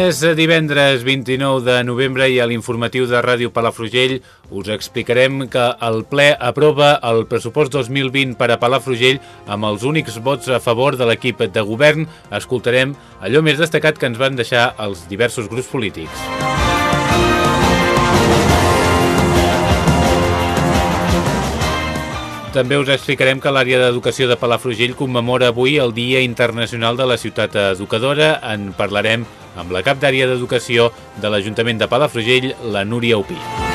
És divendres 29 de novembre i a l'informatiu de Ràdio Palafrugell us explicarem que el ple aprova el pressupost 2020 per a Palafrugell amb els únics vots a favor de l'equip de govern. Escoltarem allò més destacat que ens van deixar els diversos grups polítics. També us explicarem que l'àrea d'educació de Palafrugell commemora avui el Dia Internacional de la Ciutat Educadora. En parlarem amb la cap d'àrea d'educació de l'Ajuntament de Palafrugell, la Núria Upí.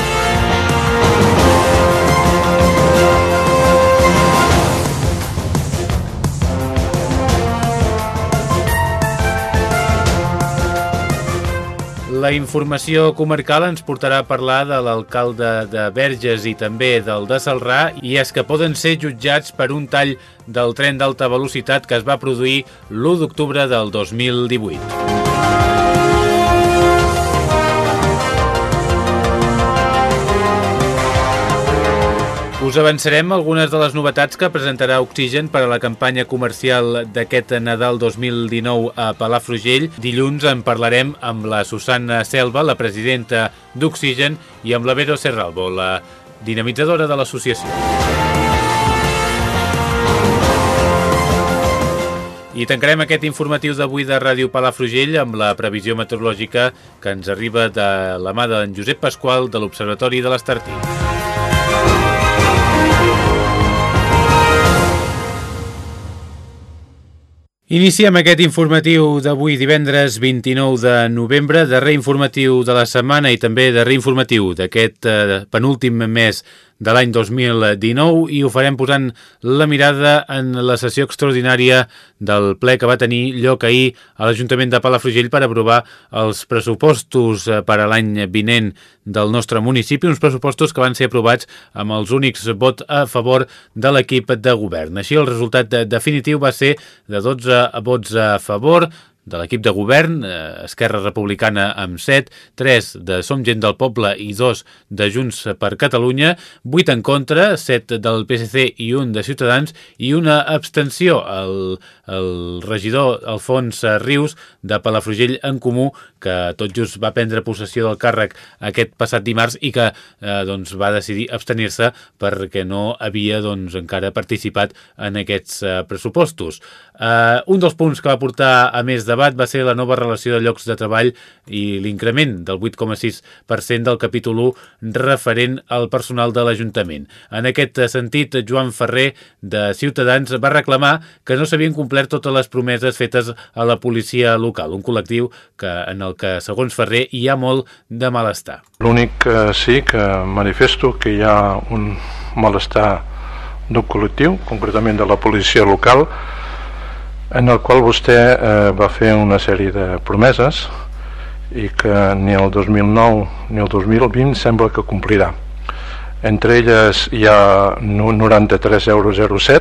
La informació comarcal ens portarà a parlar de l'alcalde de Verges i també del de Salrà i és que poden ser jutjats per un tall del tren d'alta velocitat que es va produir l'1 d'octubre del 2018. Us avançarem algunes de les novetats que presentarà Oxigen per a la campanya comercial d'aquest Nadal 2019 a Palafrugell. Dilluns en parlarem amb la Susana Selva, la presidenta d'Oxigen, i amb la Vero Serralbo, la dinamitzadora de l'associació. I tancarem aquest informatiu d'avui de Ràdio Palafrugell amb la previsió meteorològica que ens arriba de la mà d'en Josep Pasqual de l'Observatori de l'Estartí. Iniciem aquest informatiu d'avui divendres 29 de novembre, darrer informatiu de la setmana i també darrer informatiu d'aquest eh, penúltim mes de l'any 2019 i ho farem posant la mirada en la sessió extraordinària del ple que va tenir lloc ahir a l'Ajuntament de Palafrugell per aprovar els pressupostos eh, per a l'any vinent del nostre municipi, uns pressupostos que van ser aprovats amb els únics vots a favor de l'equip de govern. Així, el resultat definitiu va ser de 12 vots a favor, de l'equip de govern, eh, Esquerra Republicana amb 7, 3 de Som Gent del Poble i 2 de Junts per Catalunya, 8 en contra, 7 del PSC i 1 de Ciutadans i una abstenció. El, el regidor Alfons Rius de Palafrugell en Comú, que tot just va prendre possessió del càrrec aquest passat dimarts i que eh, doncs, va decidir abstenir-se perquè no havia doncs, encara participat en aquests eh, pressupostos. Eh, un dels punts que va portar a més de debat va ser la nova relació de llocs de treball i l'increment del 8,6% del capítol 1 referent al personal de l'Ajuntament. En aquest sentit, Joan Ferrer, de Ciutadans, va reclamar que no s'havien complert totes les promeses fetes a la policia local, un col·lectiu que, en el que, segons Ferrer, hi ha molt de malestar. L'únic que sí que manifesto que hi ha un malestar d'un col·lectiu, concretament de la policia local, en el qual vostè eh, va fer una sèrie de promeses i que ni el 2009 ni el 2020 sembla que complirà. Entre elles hi ha 93,07 euros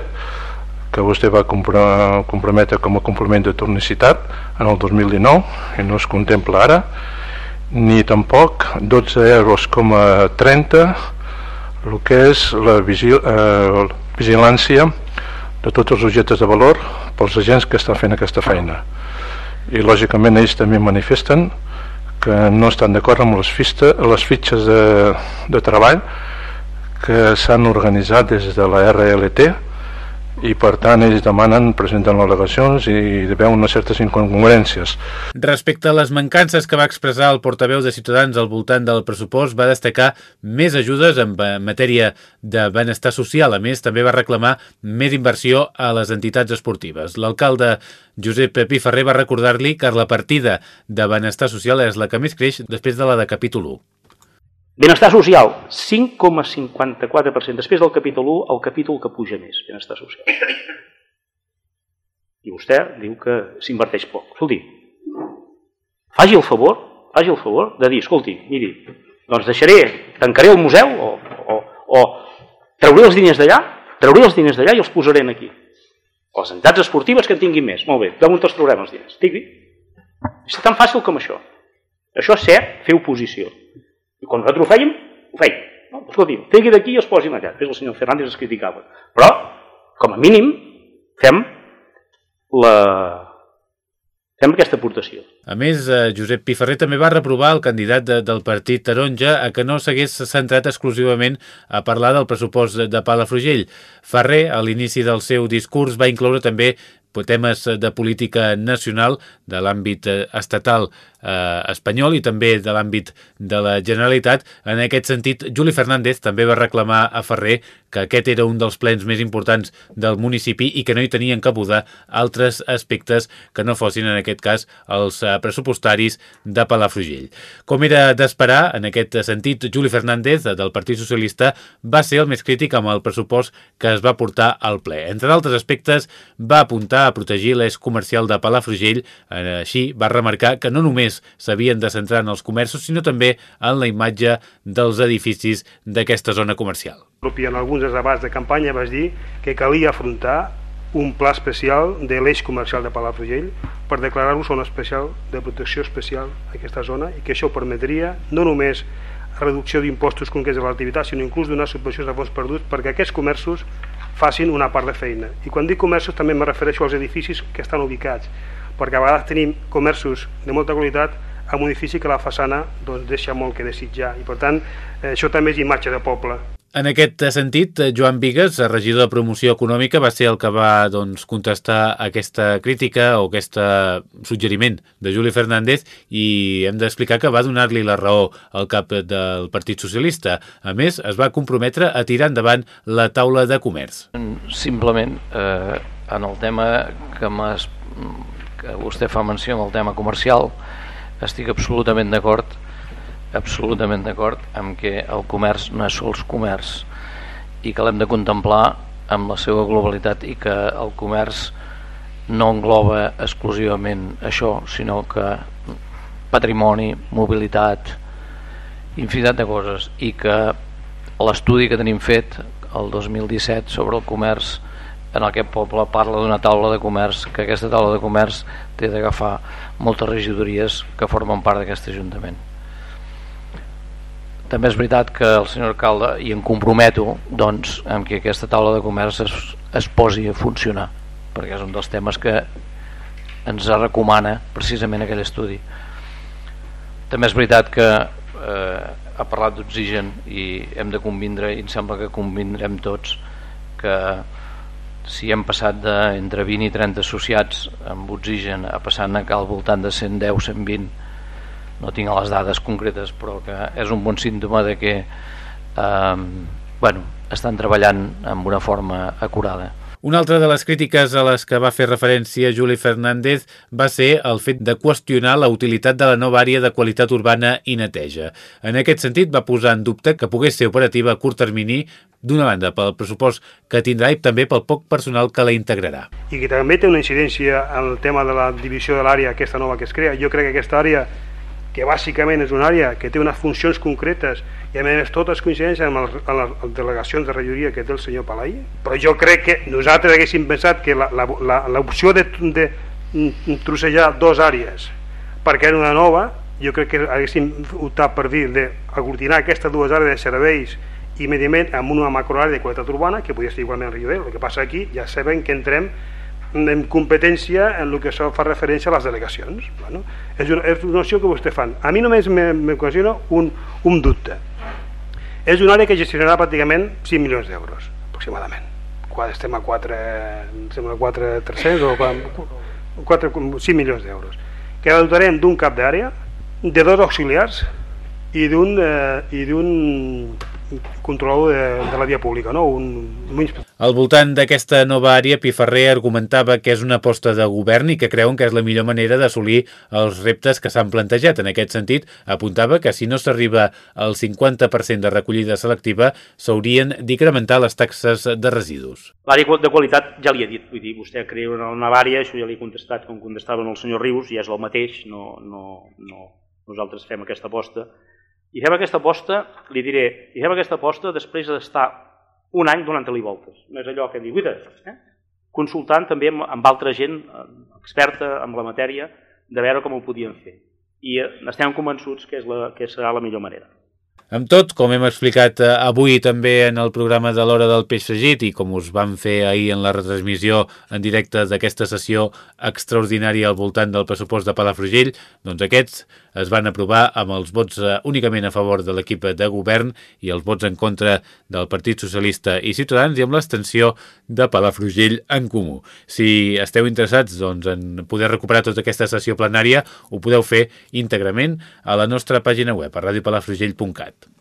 que vostè va comprometre com a complement de tornicitat en el 2019 i no es contempla ara ni tampoc 12 euros com a 30 el que és la vigil, eh, vigilància de tots els objectes de valor pels agents que estan fent aquesta feina. I lògicament ells també manifesten que no estan d'acord amb les, fista, les fitxes de, de treball que s'han organitzat des de la RLT i per tant ells demanen, presenten al·legacions i hi veu unes certes incongruències. Respecte a les mancances que va expressar el portaveu de Ciutadans al voltant del pressupost, va destacar més ajudes en matèria de benestar social. A més, també va reclamar més inversió a les entitats esportives. L'alcalde Josep Pi Ferrer va recordar-li que la partida de benestar social és la que més creix després de la de capítol 1. Benestar social, 5,54%. Després del capítol 1, el capítol que puja més, benestar social. I vostè diu que s'inverteix poc. Escolti, faci el favor, faci el favor de dir, escolti, miri, doncs deixaré, tancaré el museu o, o, o trauré els diners d'allà, trauré els diners d'allà i els posaré aquí. O les entitats esportives que en tinguin més. Molt bé, d'on els traurem els diners? Digui. És tan fàcil com això. Això és ser fer oposició. I quan nosaltres ho fèiem, ho fèiem. No? Escolti, tregui d'aquí i es posin allà. Després el senyor Fernández es criticava. Però, com a mínim, fem la, fem aquesta aportació. A més, eh, Josep Piferrer també va reprovar el candidat de, del partit Taronja a que no s'hagués centrat exclusivament a parlar del pressupost de, de Palafrugell. Ferrer, a l'inici del seu discurs, va incloure també temes de política nacional de l'àmbit eh, estatal eh, espanyol i també de l'àmbit de la Generalitat. En aquest sentit, Juli Fernández també va reclamar a Ferrer que aquest era un dels plens més importants del municipi i que no hi tenien cabuda altres aspectes que no fossin, en aquest cas, els eh, pressupostaris de Palafrugell. Com era d'esperar, en aquest sentit, Juli Fernández, del Partit Socialista, va ser el més crític amb el pressupost que es va portar al ple. Entre d'altres aspectes, va apuntar a protegir l'eix comercial de Palafrugell, eh, així va remarcar que no només només s'havien de centrar en els comerços, sinó també en la imatge dels edificis d'aquesta zona comercial. En alguns debats de campanya vas dir que calia afrontar un pla especial de l'eix comercial de Palafrugell per declarar-lo zona especial de protecció especial a aquesta zona i que això permetria no només reducció d'impostos concrets de l'activitat, sinó inclús donar subvencions de fons perduts perquè aquests comerços facin una part de feina. I quan dic comerços també me refereixo als edificis que estan ubicats, perquè a vegades tenim comerços de molta qualitat amb un edifici que la façana doncs, deixa molt que desitjar i per tant eh, això també és imatge de poble. En aquest sentit, Joan Vigues, regidor de promoció econòmica, va ser el que va doncs, contestar aquesta crítica o aquest suggeriment de Juli Fernández i hem d'explicar que va donar-li la raó al cap del Partit Socialista. A més, es va comprometre a tirar endavant la taula de comerç. Simplement, eh, en el tema que m'has que vostè fa menció en el tema comercial, estic absolutament d'acord absolutament d'acord amb que el comerç no és sols comerç i que l'hem de contemplar amb la seva globalitat i que el comerç no engloba exclusivament això, sinó que patrimoni, mobilitat, infinitat de coses i que l'estudi que tenim fet el 2017 sobre el comerç en aquest poble parla d'una taula de comerç que aquesta taula de comerç té d'agafar moltes regidories que formen part d'aquest Ajuntament. També és veritat que el senyor alcalde i em comprometo doncs, amb que aquesta taula de comerç es, es posi a funcionar perquè és un dels temes que ens recomana precisament aquell estudi. També és veritat que eh, ha parlat d'oxigen i hem de convindre i em sembla que convindrem tots que si hem passat de, entre 20 i 30 associats amb oxigen a passant a al voltant de 110, 120 no tinc les dades concretes però que és un bon símptoma de que eh, bueno, estan treballant amb una forma acurada una altra de les crítiques a les que va fer referència Juli Fernández va ser el fet de qüestionar la utilitat de la nova àrea de qualitat urbana i neteja. En aquest sentit, va posar en dubte que pogués ser operativa a curt termini d'una banda pel pressupost que tindrà i també pel poc personal que la integrarà. I que també té una incidència en el tema de la divisió de l'àrea aquesta nova que es crea. Jo crec que aquesta àrea que bàsicament és una àrea que té unes funcions concretes i a més totes coincideixen amb, amb les delegacions de regidoria que té el senyor Palai, però jo crec que nosaltres haguéssim pensat que l'opció de, de trossejar dues àrees perquè era una nova, jo crec que haguéssim optat per dir d'aglutinar aquestes dues àrees de serveis i mediament amb una macroàrea de qualitat urbana que podria ser igualment el Rio el que passa aquí ja sabem que entrem en competència en el que això fa referència a les delegacions. Bueno, és, una, és una opció que vostè fan. A mi només m'ocasiona un, un dubte. És una àrea que gestionarà pràcticament 5 milions d'euros, aproximadament. Quan estem a 4, sembla 4 300 o 4, 4, 5 milions d'euros. Que la dotarem d'un cap d'àrea, de dos auxiliars i d'un eh, i d'un controlador de, de la via pública, no? un, un Al voltant d'aquesta nova àrea, Piferrer argumentava que és una aposta de govern i que creuen que és la millor manera d'assolir els reptes que s'han plantejat. En aquest sentit, apuntava que si no s'arriba al 50% de recollida selectiva, s'haurien d'incrementar les taxes de residus. L'àrea de qualitat ja li he dit, vull dir, vostè crea una àrea, això ja li he contestat com contestava el senyor Rius, i és el mateix, no, no, no. nosaltres fem aquesta aposta. I fem aquesta aposta, li diré, i fem aquesta aposta després d'estar un any donant-li voltes. No és allò que diu, eh? consultant també amb, amb altra gent eh, experta en la matèria de veure com ho podien fer. I eh, estem convençuts que, és la, que serà la millor manera. Amb tot, com hem explicat eh, avui també en el programa de l'Hora del Peix Fregit i com us vam fer ahir en la retransmissió en directe d'aquesta sessió extraordinària al voltant del pressupost de Palafrugell, doncs aquests es van aprovar amb els vots eh, únicament a favor de l'equip de govern i els vots en contra del Partit Socialista i Ciutadans i amb l'extensió de Palafrugell en comú. Si esteu interessats doncs, en poder recuperar tota aquesta sessió plenària, ho podeu fer íntegrament a la nostra pàgina web, a radiopalafrugell.cat.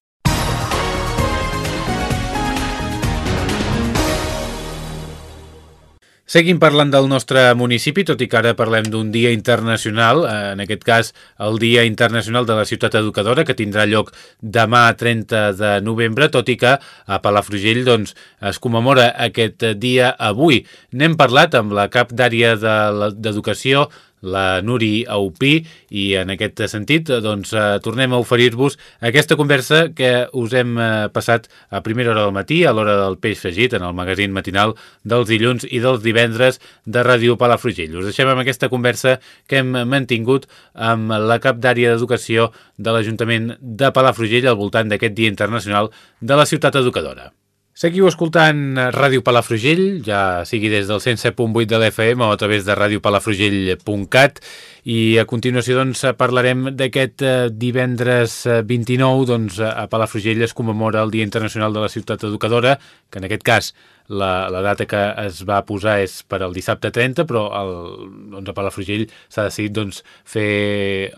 Seguim parlant del nostre municipi, tot i que ara parlem d'un dia internacional, eh, en aquest cas el Dia Internacional de la Ciutat Educadora, que tindrà lloc demà 30 de novembre, tot i que a Palafrugell doncs, es commemora aquest dia avui. N'hem parlat amb la cap d'àrea d'Educació la Nuri Aupí i en aquest sentit doncs, eh, tornem a oferir-vos aquesta conversa que us hem eh, passat a primera hora del matí, a l'hora del peix fregit, en el magazín matinal dels dilluns i dels divendres de Ràdio Palafrugell. Us deixem amb aquesta conversa que hem mantingut amb la cap d'àrea d'educació de l'Ajuntament de Palafrugell al voltant d'aquest Dia Internacional de la Ciutat Educadora. Seguiu escoltant Ràdio Palafrugell, ja sigui des del 107.8 de l'FM o a través de radiopalafrugell.cat i a continuació doncs, parlarem d'aquest eh, divendres 29 eh, doncs, a Palafrugell es commemora el Dia Internacional de la Ciutat Educadora, que en aquest cas la, la data que es va posar és per al dissabte 30, però el, doncs, a Palafrugell s'ha decidit doncs, fer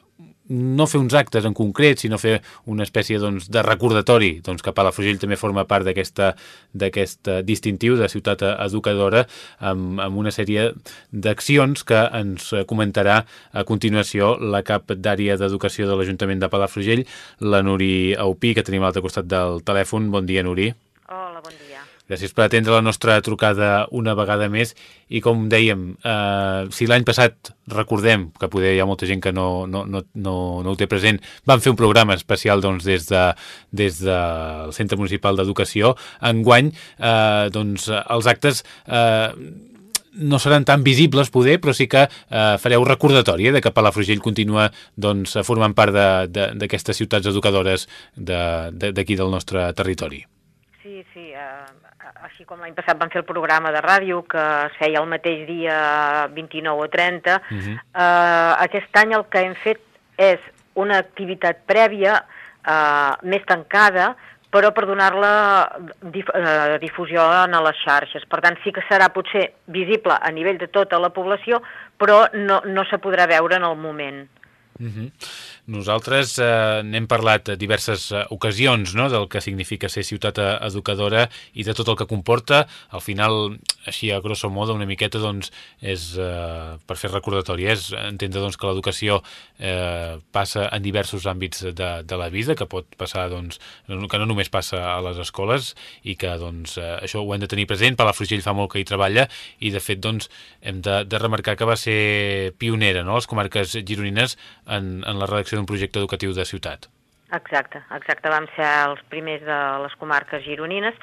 no fer uns actes en concret, sinó fer una espècie doncs, de recordatori doncs, que Palafrugell també forma part d'aquest distintiu de ciutat educadora amb, amb una sèrie d'accions que ens comentarà a continuació la cap d'àrea d'educació de l'Ajuntament de Palafrugell, la Nuri Aupí, que tenim a l'altre costat del telèfon. Bon dia, Nuri. Hola, bon dia. Gràcies per atendre la nostra trucada una vegada més. I com dèiem, eh, si l'any passat recordem, que poder hi ha molta gent que no, no, no, no, no ho té present, van fer un programa especial doncs, des, de, des del Centre Municipal d'Educació, enguany eh, doncs, els actes eh, no seran tan visibles, poder, però sí que eh, fareu recordatori eh, de que Palafrugell continua doncs, formant part d'aquestes ciutats educadores d'aquí de, de, del nostre territori. Sí, sí, així com l'any passat vam fer el programa de ràdio, que es feia el mateix dia 29 o 30, uh -huh. eh, aquest any el que hem fet és una activitat prèvia eh, més tancada, però per donar-la dif eh, difusió en les xarxes. Per tant, sí que serà potser visible a nivell de tota la població, però no, no se podrà veure en el moment. Uh -huh. Nosaltres eh, n'hem parlat a diverses eh, ocasions no? del que significa ser ciutat eh, educadora i de tot el que comporta. Al final, així a grosso modo, una miqueta doncs, és eh, per fer recordatori, és entendre doncs, que l'educació eh, passa en diversos àmbits de, de la vida, que pot passar, doncs, que no només passa a les escoles i que doncs, eh, això ho hem de tenir present. Palafrugell fa molt que hi treballa i de fet doncs, hem de, de remarcar que va ser pionera no? les comarques gironines en, en la redacció d'un projecte educatiu de ciutat. Exacte, exacte. Vam ser els primers de les comarques gironines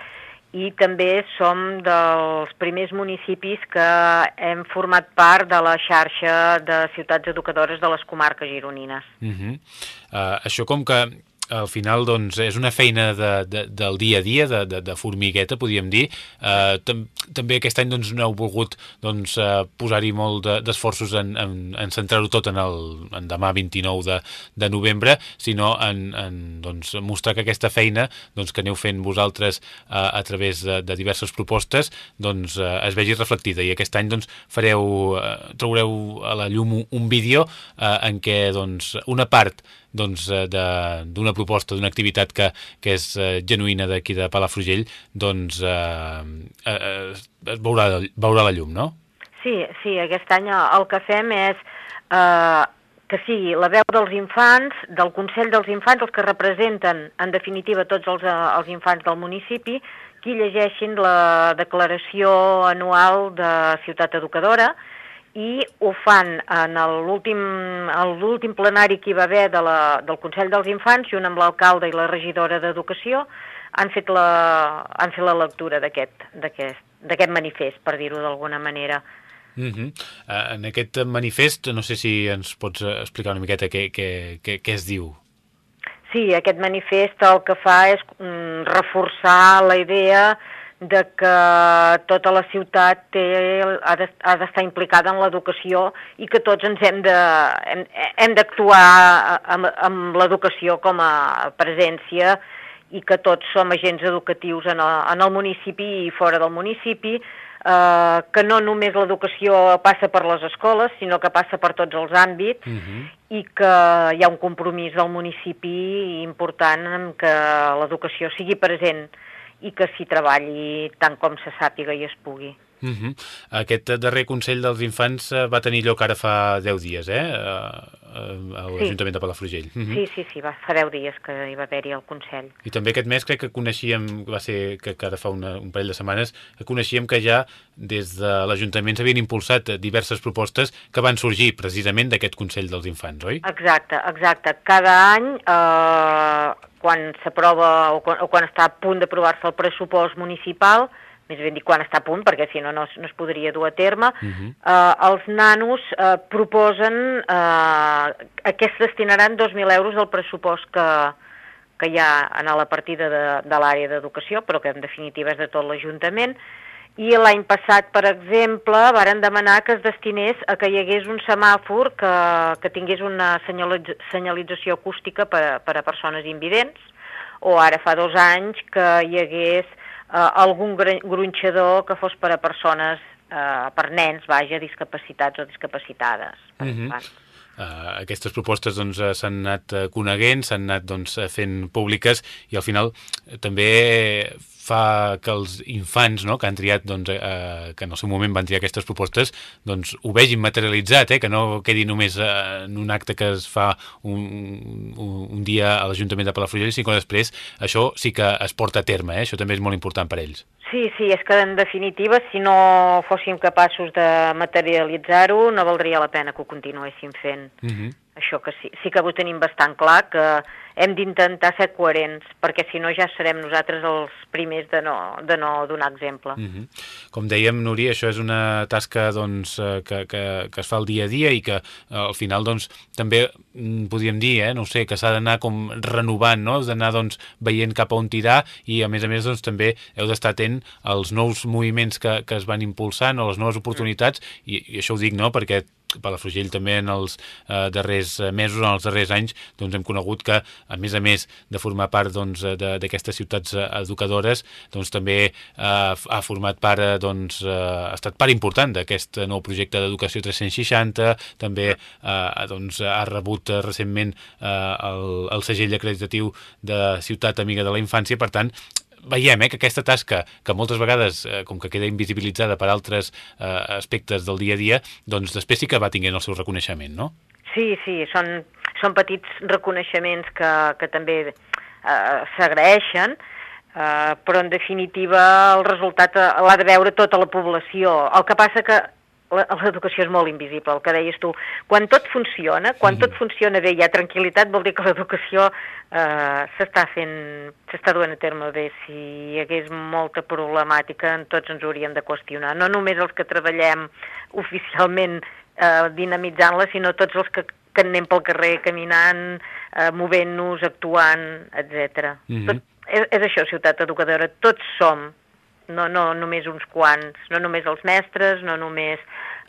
i també som dels primers municipis que hem format part de la xarxa de ciutats educadores de les comarques gironines. Uh -huh. uh, això com que al final doncs, és una feina de, de, del dia a dia, de, de, de formigueta, podríem dir. Eh, tam, també aquest any doncs, no heu volgut doncs, eh, posar-hi molt d'esforços de, en, en, en centrar-ho tot en, el, en demà 29 de, de novembre, sinó en, en doncs, mostrar que aquesta feina doncs, que aneu fent vosaltres eh, a través de, de diverses propostes doncs, eh, es vegi reflectida. I aquest any doncs, fareu, eh, traureu a la llum un, vídeo eh, en què doncs, una part d'una doncs, d'una proposta d'una activitat que, que és eh, genuïna d'aquí de Palafrugell, doncs eh, eh, eh, veurà, veurà la llum, no? Sí, sí, aquest any el que fem és eh, que sigui la veu dels infants, del Consell dels Infants, els que representen, en definitiva, tots els, eh, els infants del municipi, qui llegeixin la declaració anual de Ciutat Educadora i ho fan en l'últim plenari que hi va haver de la, del Consell dels Infants, junt amb l'alcalde i la regidora d'Educació, han fet la, han fet la lectura d'aquest manifest, per dir-ho d'alguna manera. -huh. uh, en aquest manifest, no sé si ens pots explicar una miqueta què, què, què, què es diu. Sí, aquest manifest el que fa és mm, reforçar la idea de que tota la ciutat té, ha d'estar implicada en l'educació i que tots ens hem de hem, hem d'actuar amb, amb l'educació com a presència i que tots som agents educatius en el, en el municipi i fora del municipi, eh, que no només l'educació passa per les escoles, sinó que passa per tots els àmbits uh -huh. i que hi ha un compromís del municipi important en que l'educació sigui present i que s'hi treballi tant com se sàpiga i es pugui. Uh -huh. Aquest darrer Consell dels Infants eh, va tenir lloc ara fa 10 dies, eh? a l'Ajuntament sí. de Palafrugell. Uh -huh. Sí, sí, sí, va, fa 10 dies que hi va haver-hi el Consell. I també aquest mes crec que coneixíem, va ser que, que ara fa una, un parell de setmanes, que coneixíem que ja des de l'Ajuntament s'havien impulsat diverses propostes que van sorgir precisament d'aquest Consell dels Infants, oi? Exacte, exacte. Cada any, eh, quan s'aprova o, quan, o quan està a punt d'aprovar-se el pressupost municipal, més ben dit quan està a punt, perquè si no, no, no es podria dur a terme, uh -huh. eh, els nanos eh, proposen eh, que es destinaran 2.000 euros del pressupost que, que hi ha en la partida de, de l'àrea d'educació, però que en definitiva és de tot l'Ajuntament, i l'any passat, per exemple, varen demanar que es destinés a que hi hagués un semàfor que, que tingués una senyalització acústica per, per a persones invidents, o ara fa dos anys que hi hagués eh, algun gronxador que fos per a persones, eh, per nens, vaja, discapacitats o discapacitades. Uh -huh. Uh, aquestes propostes doncs, uh, s'han anat uh, coneguent, s'han anat doncs, fent públiques i al final també fa que els infants no, que han triat, doncs, eh, que en el seu moment van triar aquestes propostes, doncs ho vegin materialitzat, eh, que no quedi només eh, en un acte que es fa un, un, un dia a l'Ajuntament de Palafrugell, sinó que després això sí que es porta a terme, eh, això també és molt important per ells. Sí, sí, és que en definitiva, si no fóssim capaços de materialitzar-ho, no valdria la pena que ho continuéssim fent. Uh mhm. -huh. Això que sí, sí que ho tenim bastant clar, que hem d'intentar ser coherents, perquè si no ja serem nosaltres els primers de no, de no donar exemple. Mm -hmm. Com dèiem, Núria, això és una tasca doncs, eh, que, que, que es fa el dia a dia i que eh, al final doncs, també mm, podríem dir, eh, no sé, que s'ha d'anar com renovant, no? d'anar doncs, veient cap a on tirar i a més a més doncs, també heu d'estar atent als nous moviments que, que es van impulsant o les noves oportunitats i, i això ho dic no? perquè Palafrugell també en els eh, darrers mesos, en els darrers anys, doncs hem conegut que, a més a més de formar part doncs, d'aquestes doncs, ciutats eh, educadores, doncs també eh, ha format part, eh, doncs, eh, ha estat part important d'aquest nou projecte d'Educació 360, també eh, doncs, ha rebut recentment eh, el, el segell acreditatiu de Ciutat Amiga de la Infància, per tant, veiem eh, que aquesta tasca, que moltes vegades, eh, com que queda invisibilitzada per altres eh, aspectes del dia a dia, doncs després sí que va tinguent el seu reconeixement, no? Sí, sí, són, són petits reconeixements que, que també eh, s'agraeixen, eh, però en definitiva el resultat eh, l'ha de veure tota la població. El que passa que l'educació és molt invisible, el que deies tu. Quan tot funciona, quan tot funciona bé i hi ha tranquil·litat, vol dir que l'educació eh, s'està fent, s'està duent a terme bé. Si hi hagués molta problemàtica, tots ens hauríem de qüestionar. No només els que treballem oficialment eh, dinamitzant-la, sinó tots els que, que anem pel carrer caminant, eh, movent-nos, actuant, etc. Mm -hmm. Tot, és, és això, ciutat educadora, tots som no, no només uns quants, no només els mestres, no només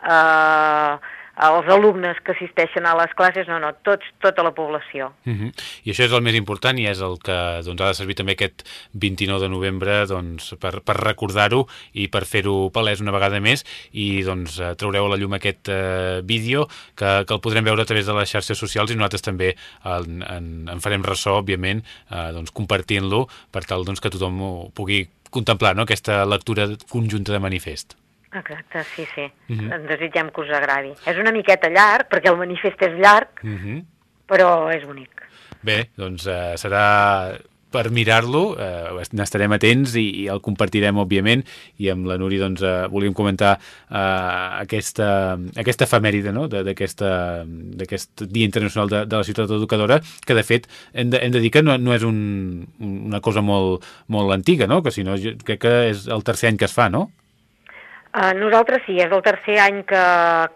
eh, els alumnes que assisteixen a les classes, no, no, tots, tota la població. Uh mhm. -huh. I això és el més important i és el que doncs, ha de servir també aquest 29 de novembre doncs, per, per recordar-ho i per fer-ho palès una vegada més i doncs, eh, traureu a la llum aquest eh, vídeo que, que el podrem veure a través de les xarxes socials i nosaltres també en, en, en farem ressò, òbviament, eh, doncs, compartint-lo per tal doncs, que tothom ho pugui contemplar, no?, aquesta lectura conjunta de manifest. Exacte, sí, sí. Uh mhm. -huh. Desitgem que us agradi. És una miqueta llarg, perquè el manifest és llarg, uh mhm. -huh. però és bonic. Bé, doncs eh, serà per mirar-lo, eh, n'estarem atents i, i el compartirem, òbviament, i amb la Núria doncs, eh, volíem comentar eh, aquesta, aquesta efemèride no? d'aquest Dia Internacional de, de la Ciutat Educadora, que de fet hem de, hem de dir que no, no és un, una cosa molt, molt antiga, no? que si no, crec que és el tercer any que es fa, no? Uh, nosaltres sí, és el tercer any que,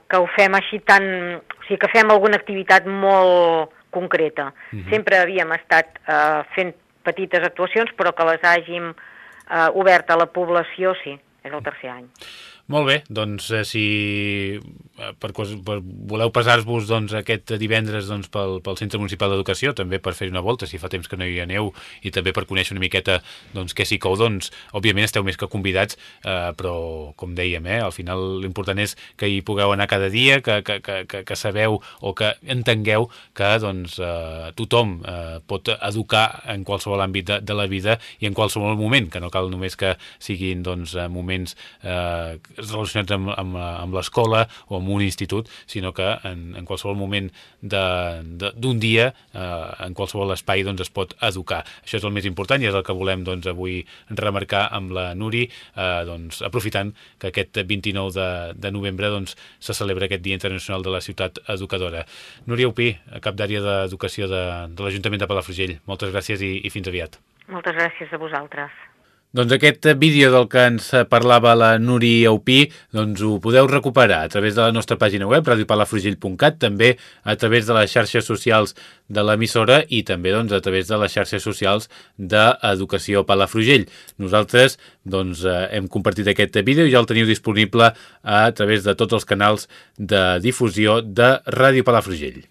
que ho fem així tan... O sigui, que fem alguna activitat molt concreta. Uh mhm. -huh. Sempre havíem estat uh, fent petites actuacions, però que les hàgim uh, obert a la població, sí, és el tercer any. Molt bé, doncs eh, si eh, per, per voleu passar-vos doncs, aquest divendres doncs, pel, pel Centre Municipal d'Educació, també per fer una volta, si fa temps que no hi aneu, i també per conèixer una miqueta doncs, què s'hi cou, doncs, òbviament esteu més que convidats, eh, però, com dèiem, eh, al final l'important és que hi pugueu anar cada dia, que, que, que, que, sabeu o que entengueu que doncs, eh, tothom eh, pot educar en qualsevol àmbit de, de la vida i en qualsevol moment, que no cal només que siguin doncs, moments eh, relacionats amb, amb, amb l'escola o amb un institut, sinó que en, en qualsevol moment d'un dia, eh, en qualsevol espai, doncs, es pot educar. Això és el més important i és el que volem doncs, avui remarcar amb la Nuri, eh, doncs, aprofitant que aquest 29 de, de novembre doncs, se celebra aquest Dia Internacional de la Ciutat Educadora. Núria Upí, cap d'àrea d'Educació de, de l'Ajuntament de Palafrugell, moltes gràcies i, i fins aviat. Moltes gràcies a vosaltres. Doncs aquest vídeo del que ens parlava la Nuri Aupí, doncs ho podeu recuperar a través de la nostra pàgina web, radiopalafrugell.cat, també a través de les xarxes socials de l'emissora i també doncs, a través de les xarxes socials d'Educació Palafrugell. Nosaltres doncs, eh, hem compartit aquest vídeo i ja el teniu disponible a través de tots els canals de difusió de Ràdio Palafrugell.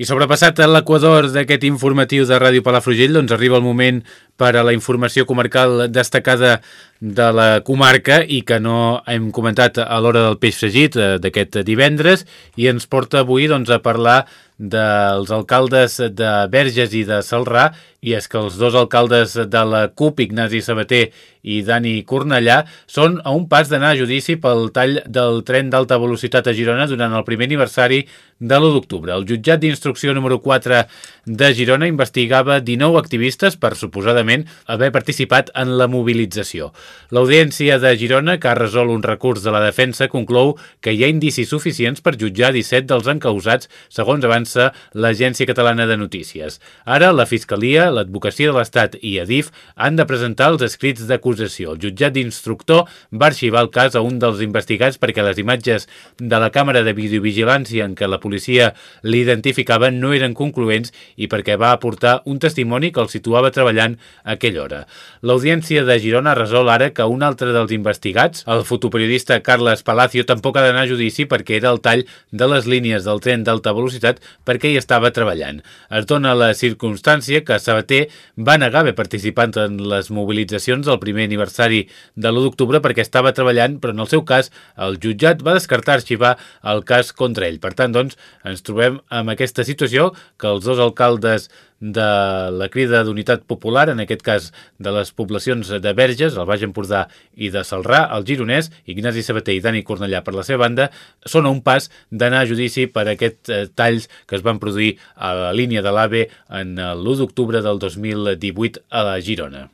I sobrepassat l'equador d'aquest informatiu de Ràdio Palafrugell, doncs arriba el moment per a la informació comarcal destacada de la comarca i que no hem comentat a l'hora del peix fregit eh, d'aquest divendres. I ens porta avui doncs, a parlar dels alcaldes de Verges i de Salrà i és que els dos alcaldes de la CUP, Ignasi Sabater i Dani Cornellà, són a un pas d'anar a judici pel tall del tren d'alta velocitat a Girona durant el primer aniversari de l'1 d'octubre. El jutjat d'instrucció número 4 de Girona investigava 19 activistes per suposadament haver participat en la mobilització. L'Audiència de Girona, que ha resolt un recurs de la defensa, conclou que hi ha indicis suficients per jutjar 17 dels encausats, segons avança l'Agència Catalana de Notícies. Ara, la Fiscalia, l'Advocacia de l'Estat i Adif han de presentar els escrits d'acusació. El jutjat d'instructor va arxivar el cas a un dels investigats perquè les imatges de la càmera de videovigilància en què la policia l'identificava no eren concloents i perquè va aportar un testimoni que el situava treballant a aquella hora. L'Audiència de Girona resol ara que un altre dels investigats, el fotoperiodista Carles Palacio, tampoc ha d'anar a judici perquè era el tall de les línies del tren d'alta velocitat perquè hi estava treballant. Es dona la circumstància que Sabater va negar haver participat en les mobilitzacions del primer aniversari de l'1 d'octubre perquè estava treballant, però en el seu cas el jutjat va descartar arxivar el cas contra ell. Per tant, doncs, ens trobem amb aquesta situació que els dos alcaldes de la crida d'unitat popular, en aquest cas de les poblacions de Verges, el Baix Empordà i de Salrà, el Gironès, Ignasi Sabater i Dani Cornellà per la seva banda, són a un pas d'anar a judici per aquests eh, talls que es van produir a la línia de l'AVE en l'1 d'octubre del 2018 a la Girona.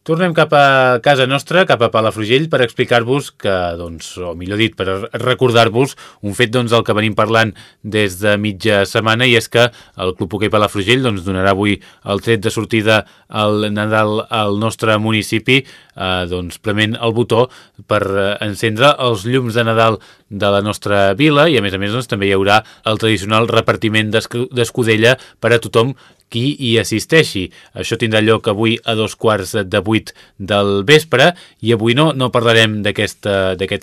Tornem cap a casa nostra, cap a Palafrugell, per explicar-vos que, doncs, o millor dit, per recordar-vos un fet doncs, del que venim parlant des de mitja setmana i és que el Club Hoquei Palafrugell doncs, donarà avui el tret de sortida al Nadal al nostre municipi eh, doncs, prement el botó per eh, encendre els llums de Nadal de la nostra vila i a més a més doncs, també hi haurà el tradicional repartiment d'escudella per a tothom qui hi assisteixi. Això tindrà lloc avui a dos quarts de vuit del vespre i avui no, no parlarem d'aquest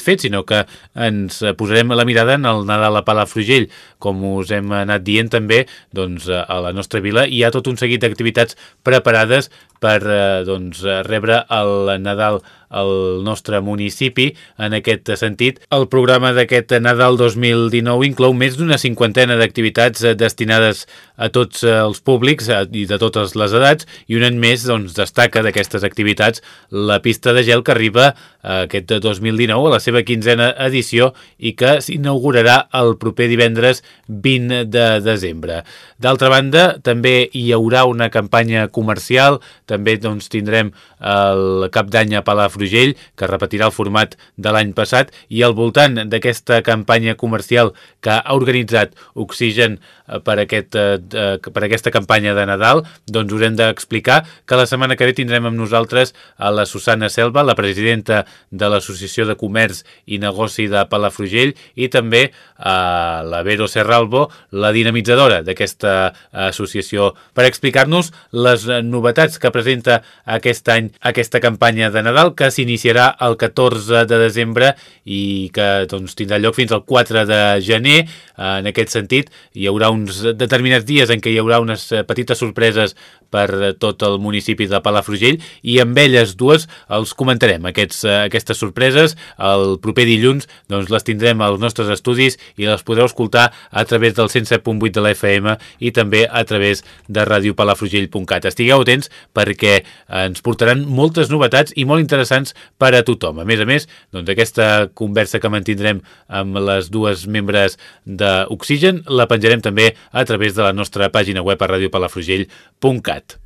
fet, sinó que ens posarem la mirada en el Nadal a Palafrugell. Com us hem anat dient també, doncs, a la nostra vila hi ha tot un seguit d'activitats preparades per eh, doncs, rebre el Nadal al nostre municipi. En aquest sentit, el programa d'aquest Nadal 2019 inclou més d'una cinquantena d'activitats eh, destinades a tots eh, els públics i de totes les edats i un any més doncs, destaca d'aquestes activitats la pista de gel que arriba aquest 2019 a la seva quinzena edició i que s'inaugurarà el proper divendres 20 de desembre. D'altra banda, també hi haurà una campanya comercial també doncs, tindrem el cap d'any a Palafrugell, que repetirà el format de l'any passat, i al voltant d'aquesta campanya comercial que ha organitzat Oxigen per, aquest, eh, per aquesta campanya de Nadal, doncs us hem d'explicar que la setmana que ve tindrem amb nosaltres a la Susana Selva, la presidenta de l'Associació de Comerç i Negoci de Palafrugell, i també a la Vero Serralbo, la dinamitzadora d'aquesta associació, per explicar-nos les novetats que presenta aquest any aquesta campanya de Nadal que s'iniciarà el 14 de desembre i que doncs, tindrà lloc fins al 4 de gener. En aquest sentit, hi haurà uns determinats dies en què hi haurà unes petites sorpreses per tot el municipi de Palafrugell i amb elles dues els comentarem, aquests, aquestes sorpreses. El proper dilluns doncs, les tindrem als nostres estudis i les podreu escoltar a través del 107.8 de la FM i també a través de radiopalafrugell.cat. Estigueu atents perquè ens portaran moltes novetats i molt interessants per a tothom. A més a més, doncs, aquesta conversa que mantindrem amb les dues membres d'Oxigen la penjarem també a través de la nostra pàgina web a radiopalafrugell.cat.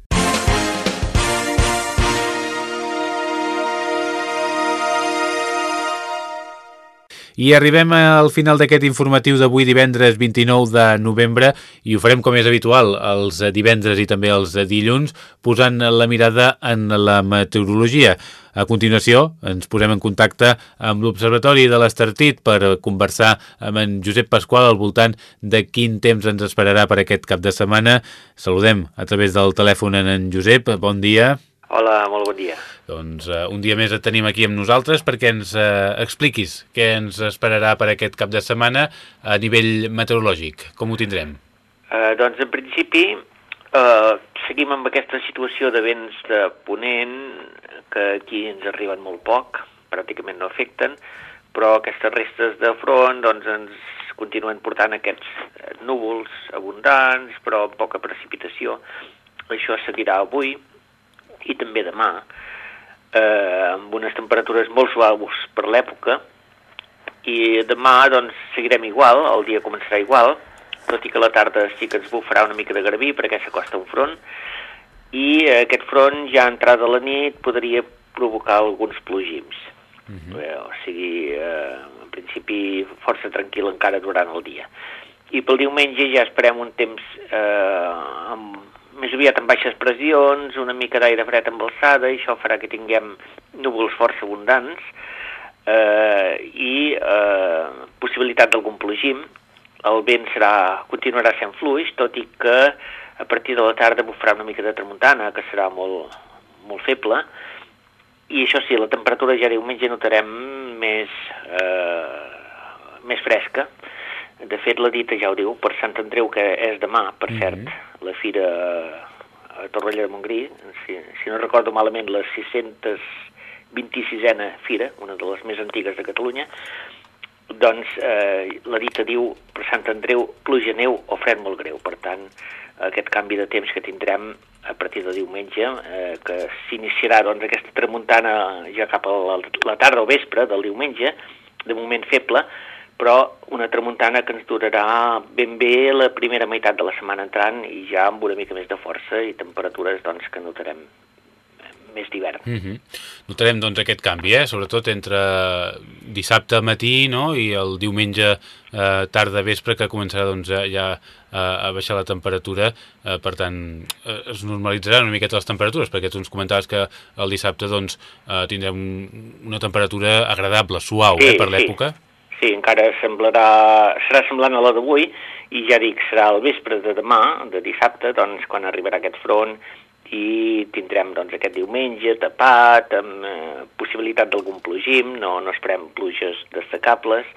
I arribem al final d'aquest informatiu d'avui divendres 29 de novembre i ho farem com és habitual els divendres i també els dilluns posant la mirada en la meteorologia. A continuació ens posem en contacte amb l'Observatori de l'Estartit per conversar amb en Josep Pasqual al voltant de quin temps ens esperarà per aquest cap de setmana. Saludem a través del telèfon en en Josep. Bon dia. Hola, molt bon dia. Doncs uh, un dia més et tenim aquí amb nosaltres perquè ens uh, expliquis què ens esperarà per aquest cap de setmana a nivell meteorològic. Com ho tindrem? Uh, doncs, en principi, uh, seguim amb aquesta situació de vents de ponent que aquí ens arriben molt poc, pràcticament no afecten, però aquestes restes de front doncs, ens continuen portant aquests núvols abundants, però amb poca precipitació. Això seguirà avui, i també demà, eh, amb unes temperatures molt suaus per l'època, i demà doncs, seguirem igual, el dia començarà igual, tot i que la tarda sí que ens bufarà una mica de garbí perquè s'acosta un front, i aquest front ja entrada a la nit podria provocar alguns plogims. Uh mhm. -huh. eh, o sigui, eh, en principi força tranquil encara durant el dia. I pel diumenge ja esperem un temps eh, amb més aviat amb baixes pressions, una mica d'aire fred amb alçada, i això farà que tinguem núvols força abundants eh, i eh, possibilitat d'algun plogim. El vent serà, continuarà sent fluix, tot i que a partir de la tarda bufarà una mica de tramuntana, que serà molt, molt feble, i això sí, la temperatura ja diumenge notarem més, eh, més fresca, de fet, la dita ja ho diu, per Sant Andreu, que és demà, per mm -hmm. cert, la fira a Torrella de Montgrí, si, si no recordo malament, la 626a fira, una de les més antigues de Catalunya, doncs eh, la dita diu per Sant Andreu pluja neu o fred molt greu. Per tant, aquest canvi de temps que tindrem a partir de diumenge, eh, que s'iniciarà doncs, aquesta tramuntana ja cap a la, la tarda o vespre del diumenge, de moment feble, però una tramuntana que ens durarà ben bé la primera meitat de la setmana entrant i ja amb una mica més de força i temperatures doncs, que notarem més d'hivern. Mm -hmm. Notarem doncs aquest canvi, eh? sobretot entre dissabte matí no? i el diumenge eh, tarda vespre que començarà doncs, ja a, a baixar la temperatura, eh, per tant eh, es normalitzaran una miqueta les temperatures, perquè tu ens comentaves que el dissabte doncs, eh, tindrem una temperatura agradable, suau sí, eh, per l'època. Sí. sí, encara semblarà, serà semblant a la d'avui, i ja dic, serà el vespre de demà, de dissabte, doncs, quan arribarà aquest front i tindrem doncs, aquest diumenge tapat, amb eh, possibilitat d'algun plogim, no, no esperem pluges destacables,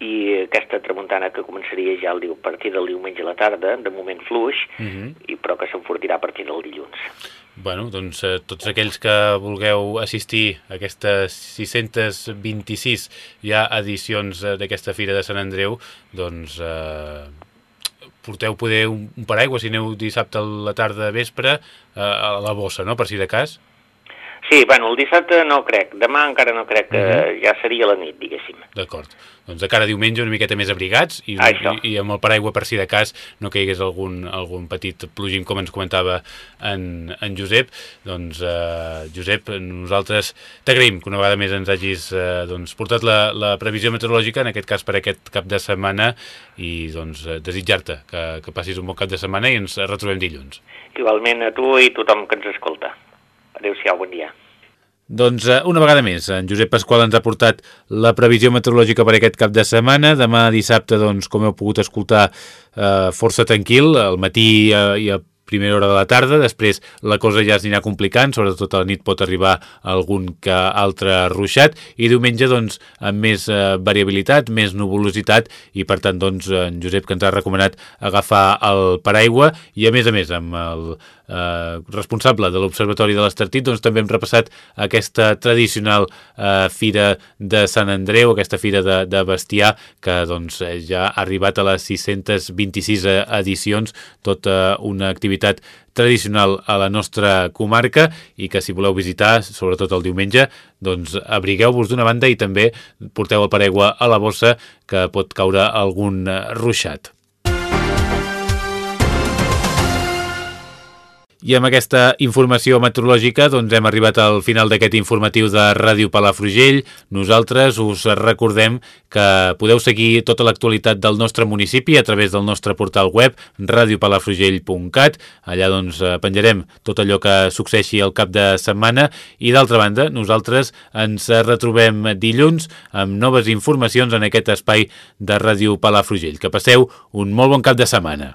i aquesta tramuntana que començaria ja el, a partir del diumenge a la tarda, de moment fluix, uh mhm. -huh. i però que s'enfortirà a partir del dilluns. Bueno, doncs eh, tots aquells que vulgueu assistir a aquestes 626 ja edicions eh, d'aquesta Fira de Sant Andreu, doncs eh, porteu poder un, un paraigua si aneu dissabte a la tarda vespre eh, a la bossa, no?, per si de cas. Sí, bueno, el dissabte no crec, demà encara no crec que uh mhm. -huh. ja seria la nit, diguéssim. D'acord. Doncs de cara a diumenge una miqueta més abrigats i, i, i amb el paraigua per si de cas no caigués algun, algun petit plogim com ens comentava en, en Josep. Doncs, eh, Josep, nosaltres t'agraïm que una vegada més ens hagis eh, doncs, portat la, la previsió meteorològica, en aquest cas per aquest cap de setmana, i doncs, eh, desitjar-te que, que passis un bon cap de setmana i ens retrobem dilluns. Igualment a tu i tothom que ens escolta. Adéu-siau, bon dia. Doncs eh, una vegada més, en Josep Pasqual ens ha portat la previsió meteorològica per aquest cap de setmana. Demà dissabte, doncs, com heu pogut escoltar, eh, força tranquil, al matí eh, i a primera hora de la tarda, després la cosa ja es anirà complicant, sobretot a la nit pot arribar algun que altre ruixat, i diumenge doncs amb més eh, variabilitat, més nuvolositat, i per tant doncs en Josep que ens ha recomanat agafar el paraigua, i a més a més amb el eh, responsable de l'Observatori de l'Estartit, doncs també hem repassat aquesta tradicional eh, fira de Sant Andreu, aquesta fira de, de bestiar, que doncs, ja ha arribat a les 626 edicions, tota una activitat tradicional a la nostra comarca i que si voleu visitar, sobretot el diumenge, doncs abrigueu-vos d'una banda i també porteu el paraigua a la bossa que pot caure algun ruixat. I amb aquesta informació meteorològica doncs hem arribat al final d'aquest informatiu de Ràdio Palafrugell. Nosaltres us recordem que podeu seguir tota l'actualitat del nostre municipi a través del nostre portal web radiopalafrugell.cat. Allà doncs penjarem tot allò que succeeixi al cap de setmana i d'altra banda nosaltres ens retrobem dilluns amb noves informacions en aquest espai de Ràdio Palafrugell. Que passeu un molt bon cap de setmana.